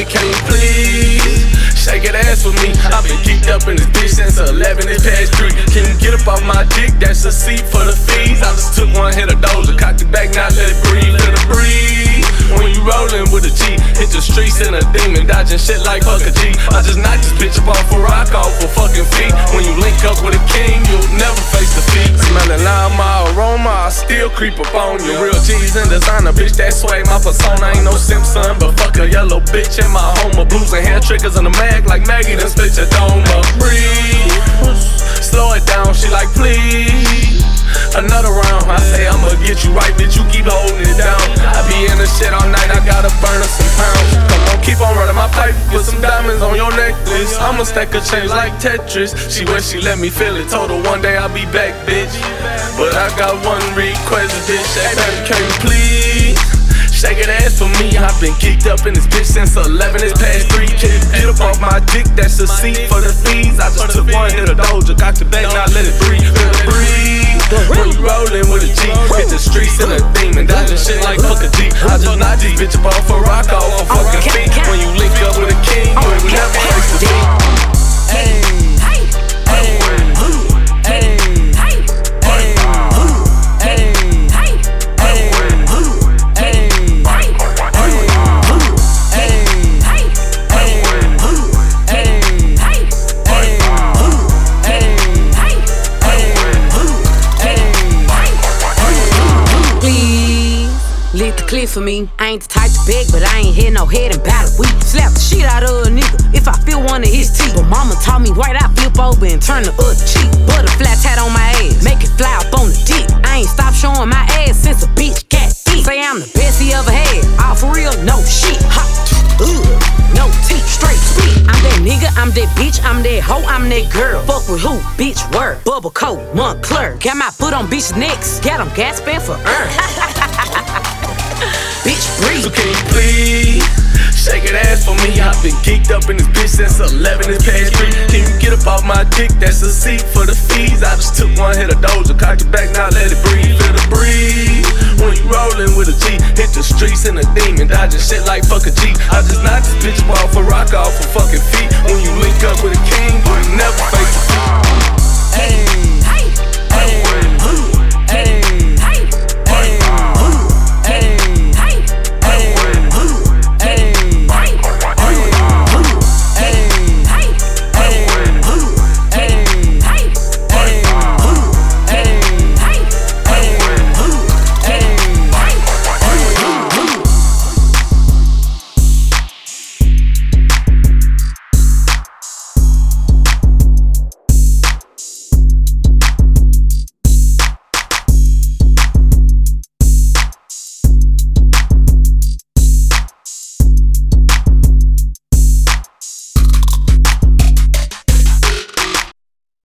baby, can you please shake that ass for me? I've been geeked up in this bitch since 11, it's past 3. Can you get up off my dick? That's a seat for the fees. I just took one hit of Doja, cocked it back, now let it breathe, let it breathe. When you rollin' with a G, hit the streets in a demon, dodging shit like fuck a G. I just knocked this bitch up off a rock off for fucking feet. Still creep up on you. Real cheese and designer, bitch, that sway. My persona ain't no Simpson, but fuck a yellow bitch in my home. My Blues and hair triggers in the mag like Maggie, then split your dome stack a change like Tetris. She wish she let me feel it. Told her one day I'll be back, bitch. But I got one request, bitch. Hey, baby, can you please? Shake it ass for me. I've been geeked up in this bitch since 11. It's past 3. Can you get up off my dick? That's a seat for the fees. I just took one hit of doja, got the back, now let it breathe. Let it breathe. When you rollin' with a G, hit the streets in a demon, dodging shit like fuck a G. I just knock this bitch up off a rock off a fucking feet. When you link up with a king, you ain't never face the beat. Cliff for me. I ain't the type to beg, but I ain't hit no head in battle. week. Slap the shit out of a nigga if I feel one of his teeth. But mama taught me right, I flip over and turn the other cheek. Butterfly tat on my ass, make it fly up on the dick. I ain't stopped showing my ass since a bitch got feet. Say I'm the best he ever had. All ah, for real, no shit. Ha, ugh, no teeth, straight sweet. I'm that nigga, I'm that bitch, I'm that hoe, I'm that girl. Fuck with who? Bitch, work. Bubble coat, Moncler. Got my foot on bitch necks. Got 'em gasping for earn. So can you please shake it ass for me? I've been geeked up in this bitch since 11, it's past 3. Can you get up off my dick? That's a seat for the fees. I just took one hit of doja, cocked it back, now let it breathe. Let it breathe. When you rollin' with a G, hit the streets in a demon, dodging shit like fuck a G. I just knocked this bitch off a rock off for fucking feet. When you link